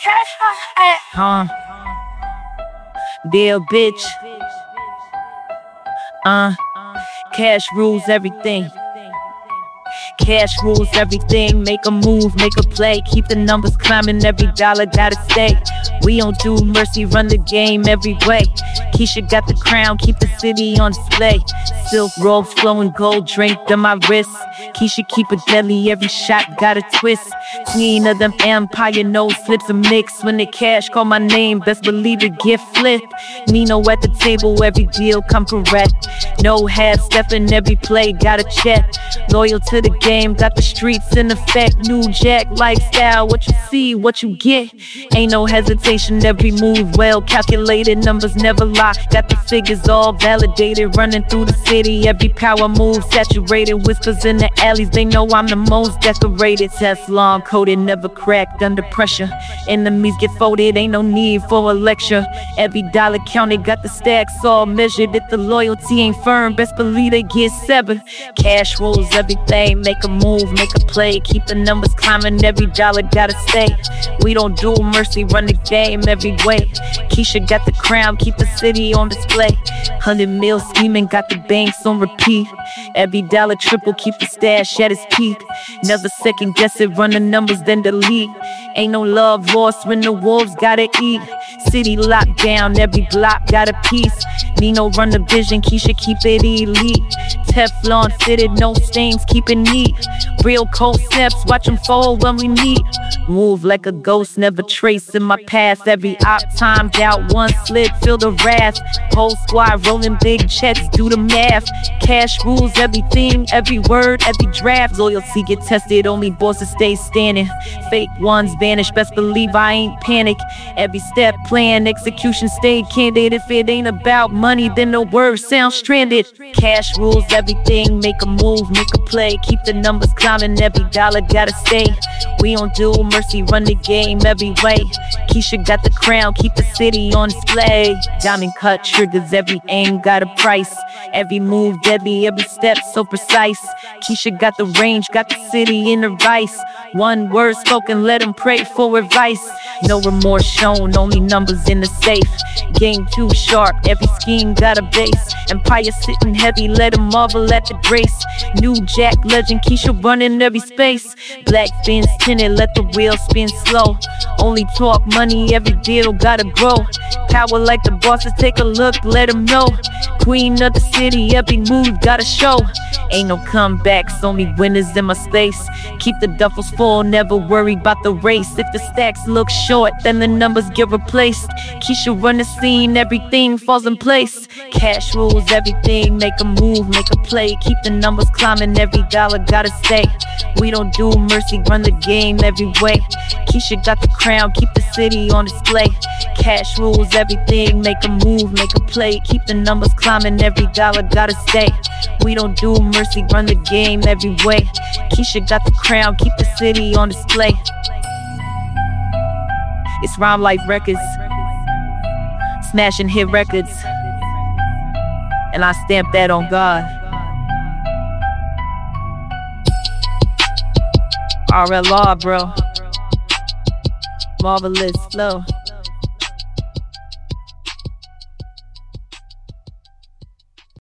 Huh? Dear bitch. Uh, cash rules everything. Cash rules everything. Make a move, make a play. Keep the numbers climbing. Every dollar gotta stay. We don't do mercy, run the game every way. Keisha got the crown, keep the city on display. Silk robes flowing, gold drink to my wrist. Keisha keep it deadly, every shot got a twist. Queen of them empire, no slips a mix. When the cash, call my name, best believe it get flipped. Nino at the table, every deal come correct. No half stepping, every play got a check. Loyal to the game, got the streets in effect. New jack lifestyle, what you see, what you get. Ain't no hesitation, every move well calculated. Numbers never lie, got the figures all validated. Running through the city, every power move saturated. Whispers in the alleys, they know I'm the most decorated. Test coded, never cracked under pressure. Enemies get folded, ain't no need for a lecture. Every dollar counted, got the stacks all measured. If the loyalty ain't firm, best believe they get severed. Cash rules everything, make a move, make a play. Keep the numbers climbing, every dollar gotta stay. We don't do mercy, run the game every way. Keisha got the crown, keep the city on display. Hundred mil scheming, got the banks on repeat. Every dollar triple, keep the stash at its peak. Never second guess it, run the numbers, then delete. Ain't no love lost when the wolves gotta eat. City locked down, every block got a piece. Nino run the vision, Keisha keep it elite. Teflon fitted, no stains, keep it neat. Real cold snaps, watch them fold when we meet. Move like a ghost, never trace in my past. Every op timed out, one slip, feel the wrath. Whole squad rolling big checks, do the math. Cash rules everything, every word, every draft. Loyalty get tested, only bosses stay standing. Fake ones vanish, best believe I ain't panic. Every step, plan, execution, stay candid. If it ain't about money, then the words sound stranded. Cash rules everything, make a move, make a play. Keep the numbers climbing, every dollar gotta stay. We don't do mercy, run the game every way. Keisha got the crown, keep the city on display. Diamond cut triggers, every aim got a price. Every move deadly, every step so precise. Keisha got the range, got the city in the vice. One word spoken, let him pray for advice. No remorse shown, only numbers in the safe. Game too sharp, every scheme got a base. Empire sitting heavy, let him marvel at the grace. New Jack legend, Keisha running every space. Black fins tinted, let the wheel spin slow. Only talk money, every deal gotta grow. Power like the bosses, take a look, let them know. Queen of the city, every move gotta show. Ain't no comebacks, only winners in my space. Keep the duffels full, never worry about the race. If the stacks look short, then the numbers get replaced. Keisha run the scene, everything falls in place. Cash rules everything, make a move, make a play. Keep the numbers climbing, every dollar gotta stay. We don't do mercy, run the game every way. Keisha got the crown, keep the city on display. Cash rules everything, make a move, make a play. Keep the numbers climbing, every dollar gotta stay. We don't do mercy, run the game every way. Keisha got the crown, keep the city on display. It's Rhyme Life Records, smashing hit records, and I stamp that on God. RLR, bro. Marvelous flow.